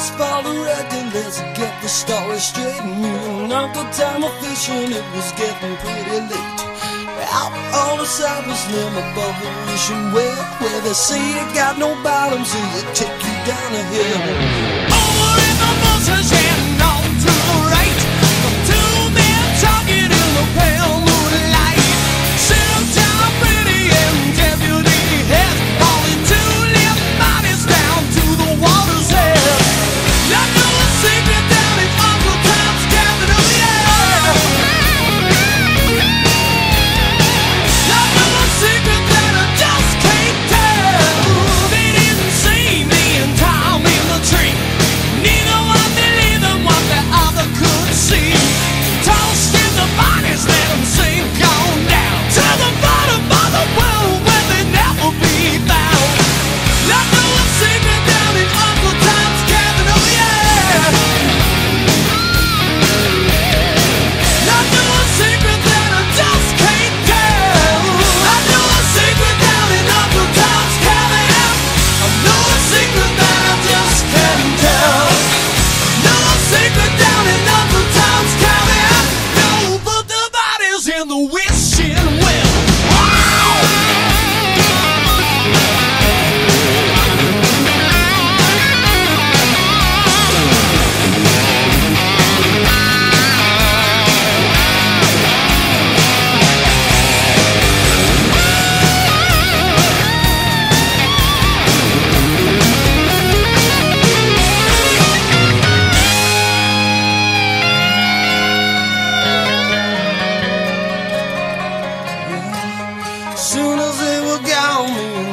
Let's follow regulars and get the story straight. And me and Uncle Tom were fishing, it was getting pretty late. Out on the surface limb above the ocean where where they say it got no bottom, so you take you down a hill. Over in the monster's head.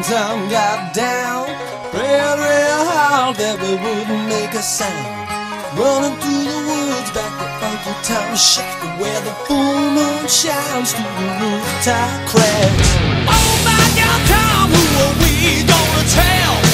down, got down. Prayed real hard that we wouldn't make a sound. Running through the woods back to funky town, where the full moon shines through the rooftop cracks. Oh my God, Tom, who are we gonna tell?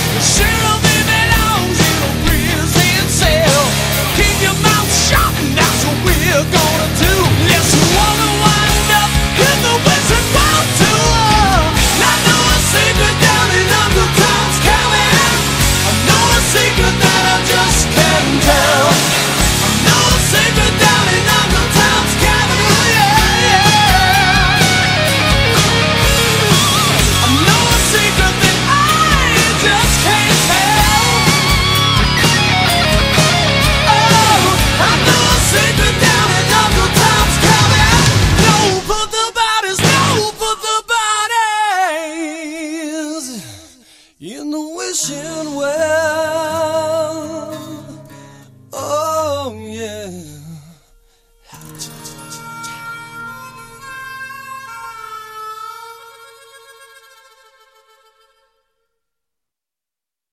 well.